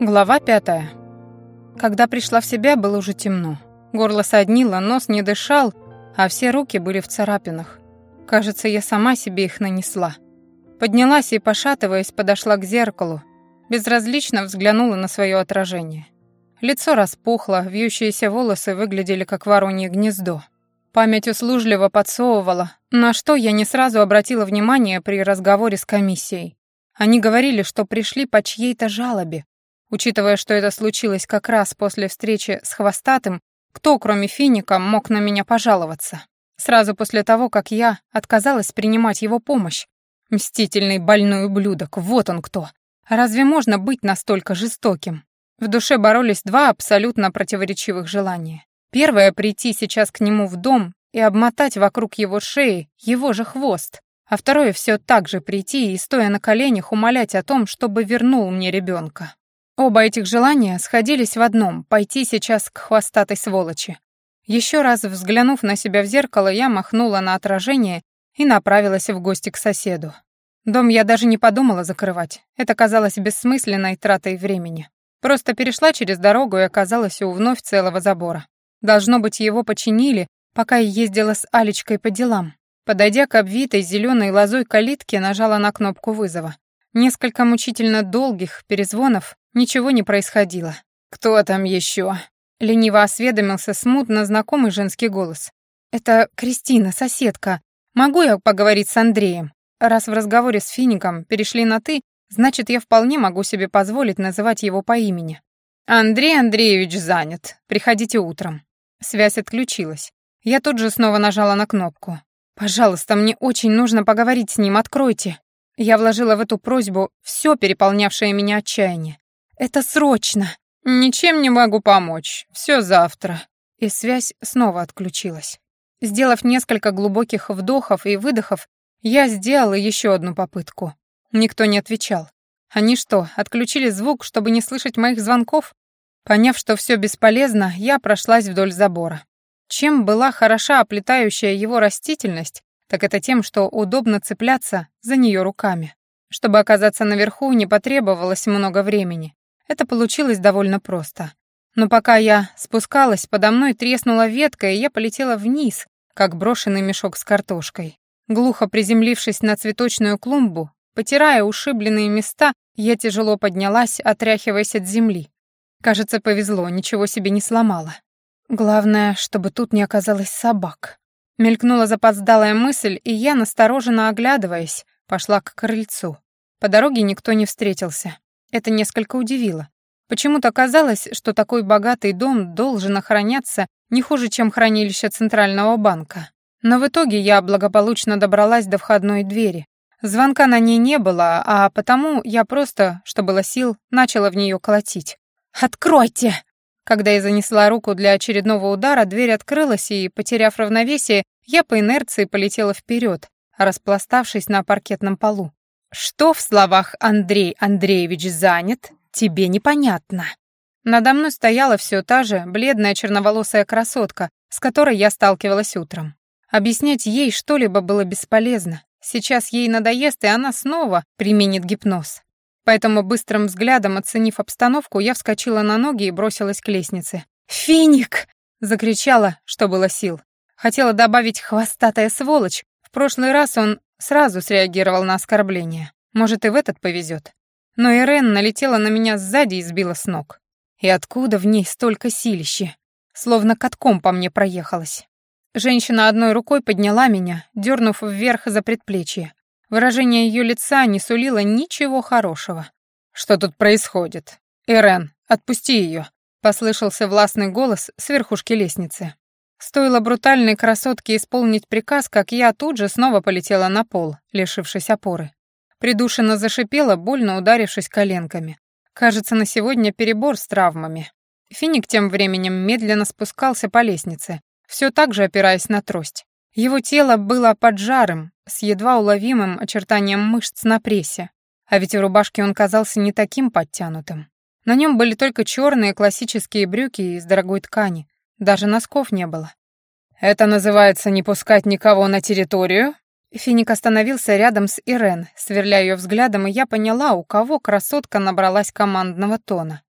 Глава пятая. Когда пришла в себя, было уже темно. Горло соднило, нос не дышал, а все руки были в царапинах. Кажется, я сама себе их нанесла. Поднялась и, пошатываясь, подошла к зеркалу. Безразлично взглянула на свое отражение. Лицо распухло, вьющиеся волосы выглядели как воронье гнездо. Память услужливо подсовывала, на что я не сразу обратила внимание при разговоре с комиссией. Они говорили, что пришли по чьей-то жалобе, Учитывая, что это случилось как раз после встречи с Хвостатым, кто, кроме Финика, мог на меня пожаловаться? Сразу после того, как я отказалась принимать его помощь. Мстительный больной ублюдок, вот он кто. Разве можно быть настолько жестоким? В душе боролись два абсолютно противоречивых желания. Первое — прийти сейчас к нему в дом и обмотать вокруг его шеи его же хвост, а второе — все так же прийти и, стоя на коленях, умолять о том, чтобы вернул мне ребенка. Оба этих желания сходились в одном — пойти сейчас к хвостатой сволочи. Еще раз взглянув на себя в зеркало, я махнула на отражение и направилась в гости к соседу. Дом я даже не подумала закрывать. Это казалось бессмысленной тратой времени. Просто перешла через дорогу и оказалась у вновь целого забора. Должно быть, его починили, пока я ездила с Алечкой по делам. Подойдя к обвитой зеленой лозой калитке, нажала на кнопку вызова. Несколько мучительно долгих перезвонов, ничего не происходило. «Кто там еще? Лениво осведомился смутно знакомый женский голос. «Это Кристина, соседка. Могу я поговорить с Андреем? Раз в разговоре с Фиником перешли на «ты», значит, я вполне могу себе позволить называть его по имени. Андрей Андреевич занят. Приходите утром». Связь отключилась. Я тут же снова нажала на кнопку. «Пожалуйста, мне очень нужно поговорить с ним, откройте». Я вложила в эту просьбу все переполнявшее меня отчаяние. «Это срочно!» «Ничем не могу помочь. Все завтра». И связь снова отключилась. Сделав несколько глубоких вдохов и выдохов, я сделала еще одну попытку. Никто не отвечал. Они что, отключили звук, чтобы не слышать моих звонков? Поняв, что все бесполезно, я прошлась вдоль забора. Чем была хороша оплетающая его растительность, так это тем, что удобно цепляться за нее руками. Чтобы оказаться наверху, не потребовалось много времени. Это получилось довольно просто. Но пока я спускалась, подо мной треснула ветка, и я полетела вниз, как брошенный мешок с картошкой. Глухо приземлившись на цветочную клумбу, потирая ушибленные места, я тяжело поднялась, отряхиваясь от земли. Кажется, повезло, ничего себе не сломала. Главное, чтобы тут не оказалось собак. Мелькнула запоздалая мысль, и я, настороженно оглядываясь, пошла к крыльцу. По дороге никто не встретился. Это несколько удивило. Почему-то казалось, что такой богатый дом должен охраняться не хуже, чем хранилище Центрального банка. Но в итоге я благополучно добралась до входной двери. Звонка на ней не было, а потому я просто, что было сил, начала в нее колотить. «Откройте!» Когда я занесла руку для очередного удара, дверь открылась, и, потеряв равновесие, я по инерции полетела вперед, распластавшись на паркетном полу. «Что в словах Андрей Андреевич занят, тебе непонятно». Надо мной стояла все та же бледная черноволосая красотка, с которой я сталкивалась утром. Объяснять ей что-либо было бесполезно. Сейчас ей надоест, и она снова применит гипноз. Поэтому быстрым взглядом, оценив обстановку, я вскочила на ноги и бросилась к лестнице. «Финик!» — закричала, что было сил. Хотела добавить «хвостатая сволочь». В прошлый раз он сразу среагировал на оскорбление. Может, и в этот повезет. Но Ирен налетела на меня сзади и сбила с ног. И откуда в ней столько силищи? Словно катком по мне проехалась. Женщина одной рукой подняла меня, дернув вверх за предплечье. Выражение ее лица не сулило ничего хорошего. «Что тут происходит? Ирен, отпусти ее!» — послышался властный голос с верхушки лестницы. Стоило брутальной красотке исполнить приказ, как я тут же снова полетела на пол, лишившись опоры. Придушенно зашипела, больно ударившись коленками. Кажется, на сегодня перебор с травмами. Финик тем временем медленно спускался по лестнице, все так же опираясь на трость. Его тело было поджарым, с едва уловимым очертанием мышц на прессе, а ведь в рубашке он казался не таким подтянутым. На нем были только черные классические брюки из дорогой ткани, даже носков не было. «Это называется не пускать никого на территорию?» Финик остановился рядом с Ирен, сверляя ее взглядом, и я поняла, у кого красотка набралась командного тона.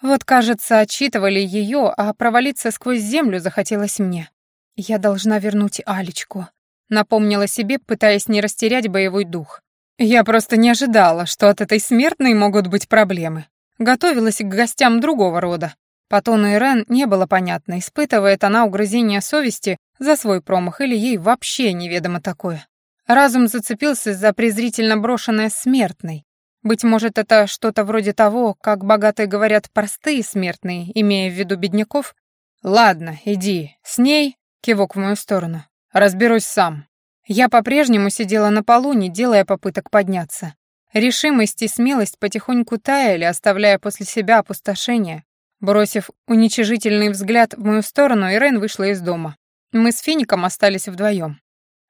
Вот, кажется, отчитывали ее, а провалиться сквозь землю захотелось мне. Я должна вернуть Алечку. Напомнила себе, пытаясь не растерять боевой дух. Я просто не ожидала, что от этой смертной могут быть проблемы. Готовилась к гостям другого рода. По тону Ирен не было понятно, испытывает она угрызение совести за свой промах или ей вообще неведомо такое. Разум зацепился за презрительно брошенное смертной. Быть может, это что-то вроде того, как богатые говорят простые смертные, имея в виду бедняков? «Ладно, иди. С ней...» — кивок в мою сторону. «Разберусь сам». Я по-прежнему сидела на полу, не делая попыток подняться. Решимость и смелость потихоньку таяли, оставляя после себя опустошение. Бросив уничижительный взгляд в мою сторону, Ирен вышла из дома. Мы с Фиником остались вдвоем.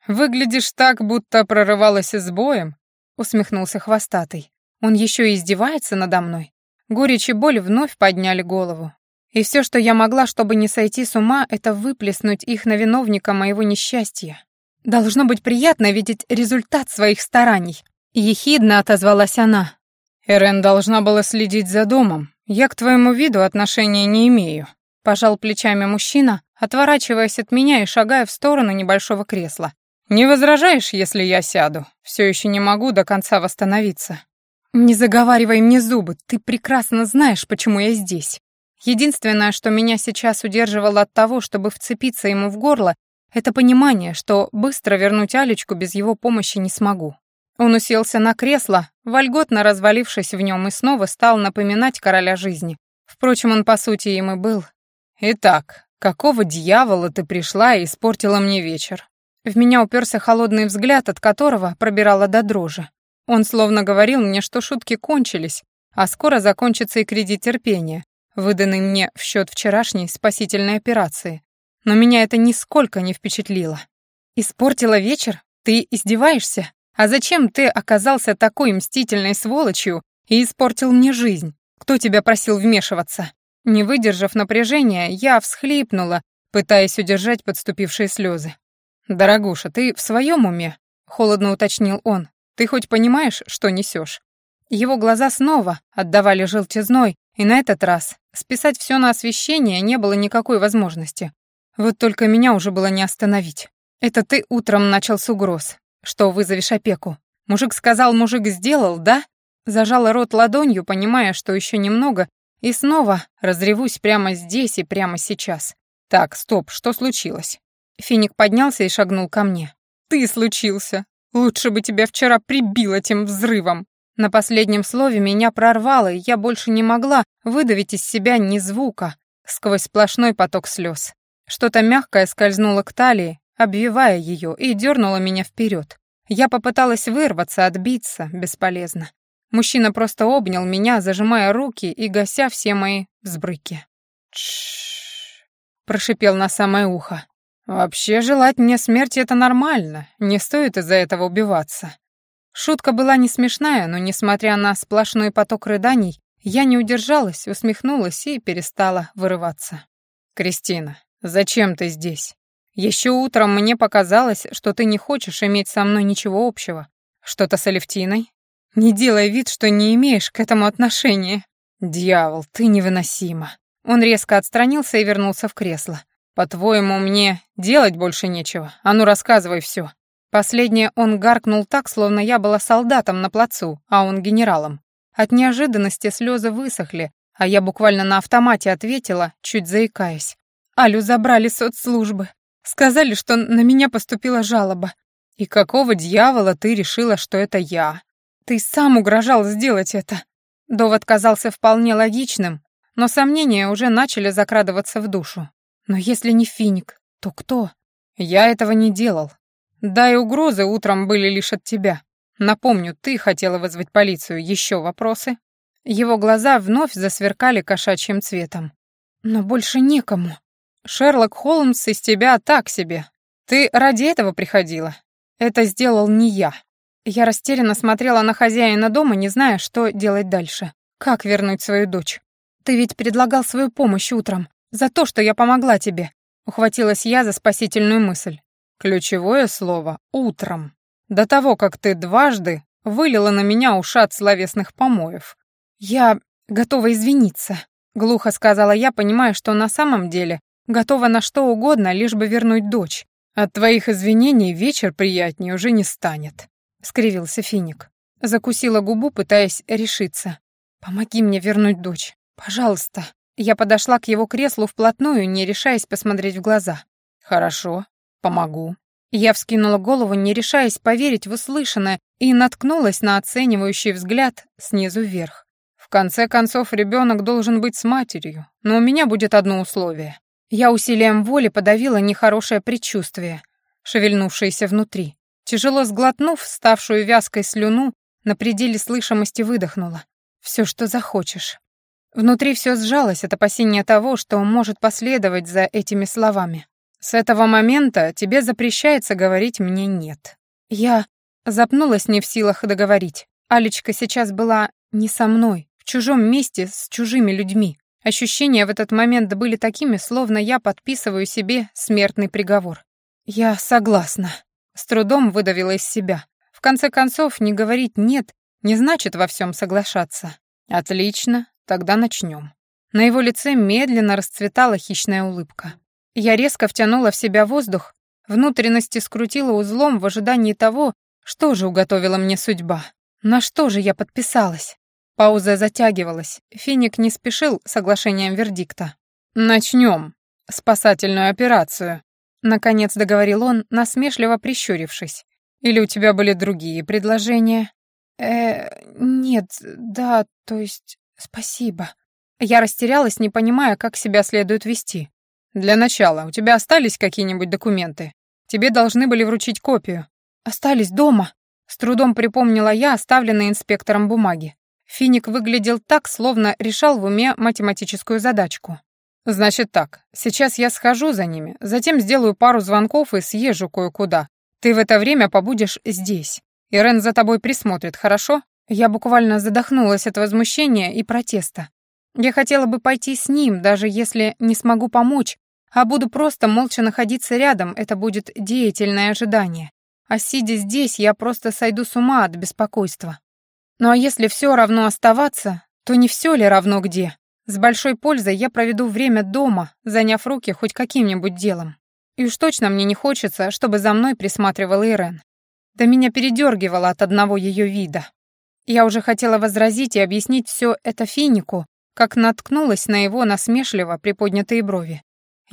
«Выглядишь так, будто прорывалась с боем», — усмехнулся хвостатый. «Он еще и издевается надо мной». Горечь и боль вновь подняли голову. И все, что я могла, чтобы не сойти с ума, это выплеснуть их на виновника моего несчастья. Должно быть приятно видеть результат своих стараний. Ехидно отозвалась она. Эрен должна была следить за домом. Я к твоему виду отношения не имею. Пожал плечами мужчина, отворачиваясь от меня и шагая в сторону небольшого кресла. Не возражаешь, если я сяду? Все еще не могу до конца восстановиться. Не заговаривай мне зубы, ты прекрасно знаешь, почему я здесь. Единственное, что меня сейчас удерживало от того, чтобы вцепиться ему в горло, это понимание, что быстро вернуть Алечку без его помощи не смогу. Он уселся на кресло, вольготно развалившись в нем, и снова стал напоминать короля жизни. Впрочем, он по сути им и был. «Итак, какого дьявола ты пришла и испортила мне вечер?» В меня уперся холодный взгляд, от которого пробирала до дрожи. Он словно говорил мне, что шутки кончились, а скоро закончится и кредит терпения, выданный мне в счет вчерашней спасительной операции но меня это нисколько не впечатлило. «Испортила вечер? Ты издеваешься? А зачем ты оказался такой мстительной сволочью и испортил мне жизнь? Кто тебя просил вмешиваться?» Не выдержав напряжения, я всхлипнула, пытаясь удержать подступившие слезы. «Дорогуша, ты в своем уме?» — холодно уточнил он. «Ты хоть понимаешь, что несешь?» Его глаза снова отдавали желтизной, и на этот раз списать все на освещение не было никакой возможности. Вот только меня уже было не остановить. Это ты утром начал с угроз, что вызовешь опеку. Мужик сказал, мужик сделал, да? Зажала рот ладонью, понимая, что еще немного, и снова разревусь прямо здесь и прямо сейчас. Так, стоп, что случилось? Финик поднялся и шагнул ко мне. Ты случился. Лучше бы тебя вчера прибил этим взрывом. На последнем слове меня прорвало, и я больше не могла выдавить из себя ни звука сквозь сплошной поток слез. Что-то мягкое скользнуло к талии, обвивая ее, и дернуло меня вперед. Я попыталась вырваться, отбиться, бесполезно. Мужчина просто обнял меня, зажимая руки и гася все мои взбрыки. «Тш-ш-ш», прошипел на самое ухо. «Вообще желать мне смерти — это нормально, не стоит из-за этого убиваться». Шутка была не смешная, но, несмотря на сплошной поток рыданий, я не удержалась, усмехнулась и перестала вырываться. «Кристина, «Зачем ты здесь? Еще утром мне показалось, что ты не хочешь иметь со мной ничего общего. Что-то с Алевтиной? Не делай вид, что не имеешь к этому отношения. Дьявол, ты невыносима». Он резко отстранился и вернулся в кресло. «По-твоему, мне делать больше нечего? А ну, рассказывай все. Последнее он гаркнул так, словно я была солдатом на плацу, а он генералом. От неожиданности слезы высохли, а я буквально на автомате ответила, чуть заикаясь. Алю забрали соцслужбы. Сказали, что на меня поступила жалоба. И какого дьявола ты решила, что это я? Ты сам угрожал сделать это. Довод казался вполне логичным, но сомнения уже начали закрадываться в душу. Но если не Финик, то кто? Я этого не делал. Да и угрозы утром были лишь от тебя. Напомню, ты хотела вызвать полицию. Еще вопросы? Его глаза вновь засверкали кошачьим цветом. Но больше некому. «Шерлок Холмс из тебя так себе. Ты ради этого приходила. Это сделал не я». Я растерянно смотрела на хозяина дома, не зная, что делать дальше. Как вернуть свою дочь? Ты ведь предлагал свою помощь утром. За то, что я помогла тебе. Ухватилась я за спасительную мысль. Ключевое слово «утром». До того, как ты дважды вылила на меня ушат словесных помоев. Я готова извиниться. Глухо сказала я, понимая, что на самом деле готова на что угодно, лишь бы вернуть дочь. От твоих извинений вечер приятнее уже не станет, скривился Финик. Закусила губу, пытаясь решиться. Помоги мне вернуть дочь. Пожалуйста. Я подошла к его креслу вплотную, не решаясь посмотреть в глаза. Хорошо, помогу. Я вскинула голову, не решаясь поверить в услышанное, и наткнулась на оценивающий взгляд снизу вверх. В конце концов, ребенок должен быть с матерью, но у меня будет одно условие. Я усилием воли подавила нехорошее предчувствие, шевельнувшееся внутри. Тяжело сглотнув ставшую вязкой слюну, на пределе слышимости выдохнула. «Все, что захочешь». Внутри все сжалось от опасения того, что может последовать за этими словами. С этого момента тебе запрещается говорить мне «нет». Я запнулась не в силах договорить. Алечка сейчас была не со мной, в чужом месте с чужими людьми. Ощущения в этот момент были такими, словно я подписываю себе смертный приговор. Я согласна. С трудом выдавила из себя. В конце концов, не говорить «нет» не значит во всем соглашаться. Отлично, тогда начнем. На его лице медленно расцветала хищная улыбка. Я резко втянула в себя воздух, внутренности скрутила узлом в ожидании того, что же уготовила мне судьба. На что же я подписалась? Пауза затягивалась. Финик не спешил соглашением вердикта. «Начнем спасательную операцию», — наконец договорил он, насмешливо прищурившись. «Или у тебя были другие предложения?» «Э, нет, да, то есть спасибо». Я растерялась, не понимая, как себя следует вести. «Для начала, у тебя остались какие-нибудь документы? Тебе должны были вручить копию». «Остались дома», — с трудом припомнила я оставленные инспектором бумаги. Финик выглядел так, словно решал в уме математическую задачку. «Значит так, сейчас я схожу за ними, затем сделаю пару звонков и съезжу кое-куда. Ты в это время побудешь здесь. Ирен за тобой присмотрит, хорошо?» Я буквально задохнулась от возмущения и протеста. Я хотела бы пойти с ним, даже если не смогу помочь, а буду просто молча находиться рядом, это будет деятельное ожидание. А сидя здесь, я просто сойду с ума от беспокойства. Ну а если все равно оставаться, то не все ли равно где? С большой пользой я проведу время дома, заняв руки хоть каким-нибудь делом. И уж точно мне не хочется, чтобы за мной присматривала Ирен. Да меня передергивало от одного ее вида. Я уже хотела возразить и объяснить все это Финику, как наткнулась на его насмешливо приподнятые брови.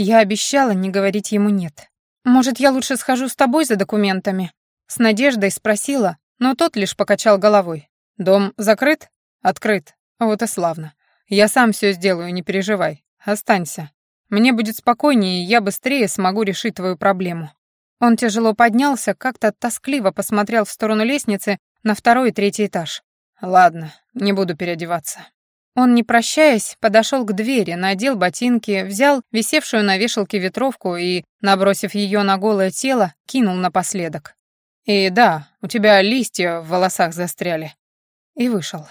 Я обещала не говорить ему «нет». «Может, я лучше схожу с тобой за документами?» С надеждой спросила, но тот лишь покачал головой. «Дом закрыт?» «Открыт. Вот и славно. Я сам все сделаю, не переживай. Останься. Мне будет спокойнее, и я быстрее смогу решить твою проблему». Он тяжело поднялся, как-то тоскливо посмотрел в сторону лестницы на второй и третий этаж. «Ладно, не буду переодеваться». Он, не прощаясь, подошел к двери, надел ботинки, взял висевшую на вешалке ветровку и, набросив ее на голое тело, кинул напоследок. «И да, у тебя листья в волосах застряли». И вышел.